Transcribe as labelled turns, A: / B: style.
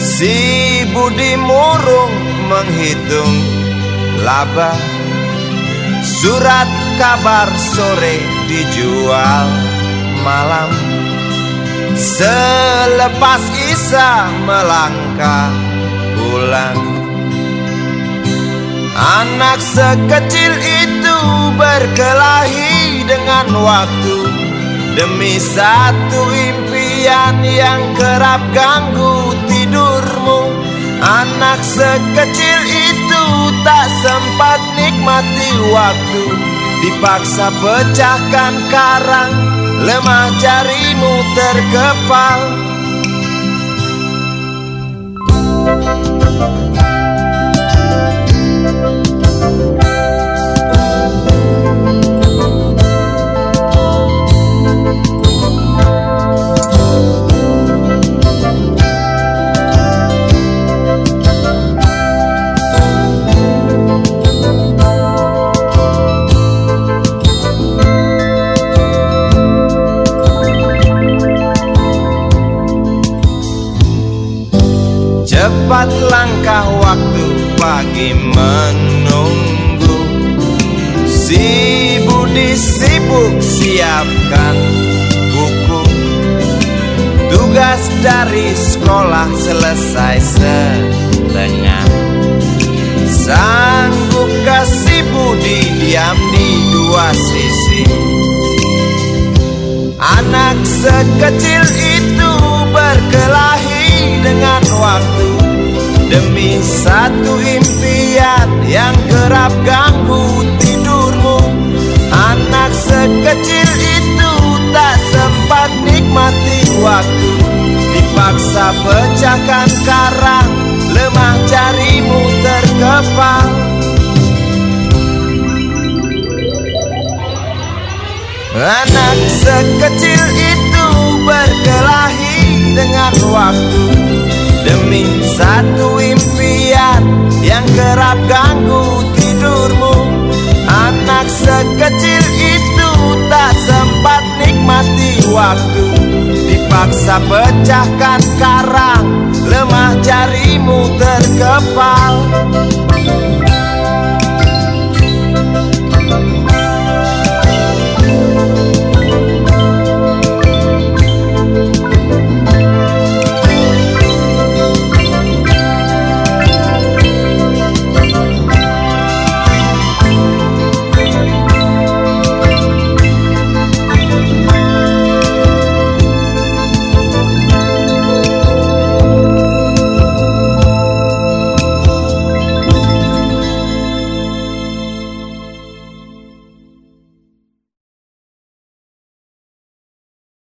A: Si Budi murung menghitung laba Surat kabar sore dijual malam. Selepas Isa melangkah pulang Anak sekecil itu berkelahi dengan waktu. Demi satu impian yang kerap ganggu Anak sekecil itu tak sempat nikmati waktu. Dipaksa pecahkan karang Lemah jarimu terkepal Cepat langkah waktu pagi menunggu. Sibuk siapkan buku Tugas dari sekolah selesai setengah. Sanggup kasih Budi diam di dua sisi? Anak sekecil itu berkelahi satu impian yang kerap ganggu tidurmu. Anak sekecil itu tak sempat nikmati waktu. Dipaksa pecahkan karang Lemah jarimu terkepal Anak sekecil itu berkelahi dengan waktu. Demi satu Dipaksa pecahkan karang Lemah jarimu terkepal